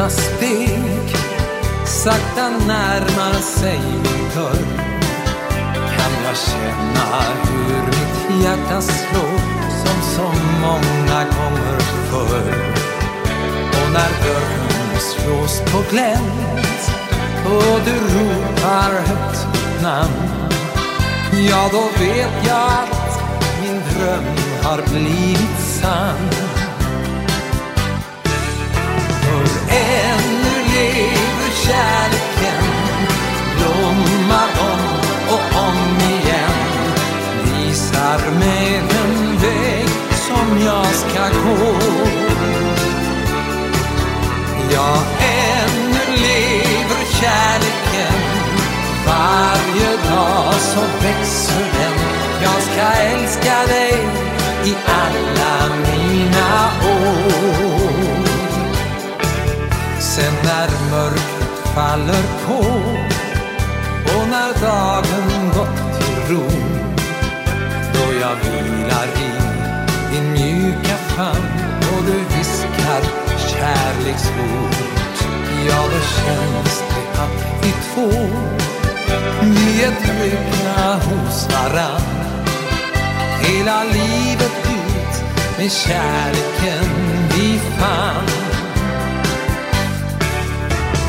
Mina steg sakta närmar sig min dörr kan jag känna hur mitt hjärta slår som så många gånger förr. Och när dörren slås på glänt och du ropar högt mitt namn ja, då vet jag att min dröm har blivit sann. Så växer den. Jag ska älska dig i alla mina år. Sen när mörkret faller på och när dagen gått till ro då jag vilar i din mjuka famn och du viskar kärleksord ja, då känns det att vi två vi är trygga hela livet ut med kärleken vi fann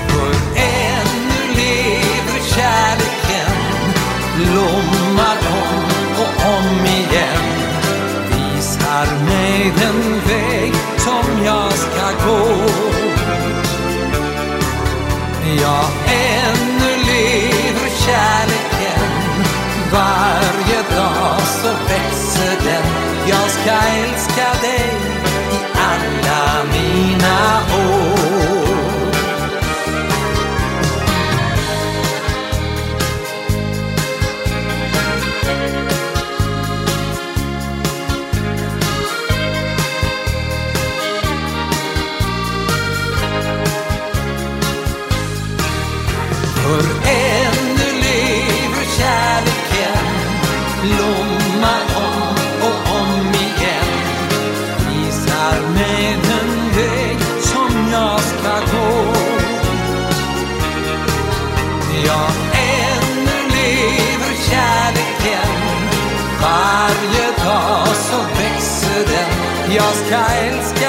för ännu lever kärleken blommar ska älska dig i alla mina år? Den Jag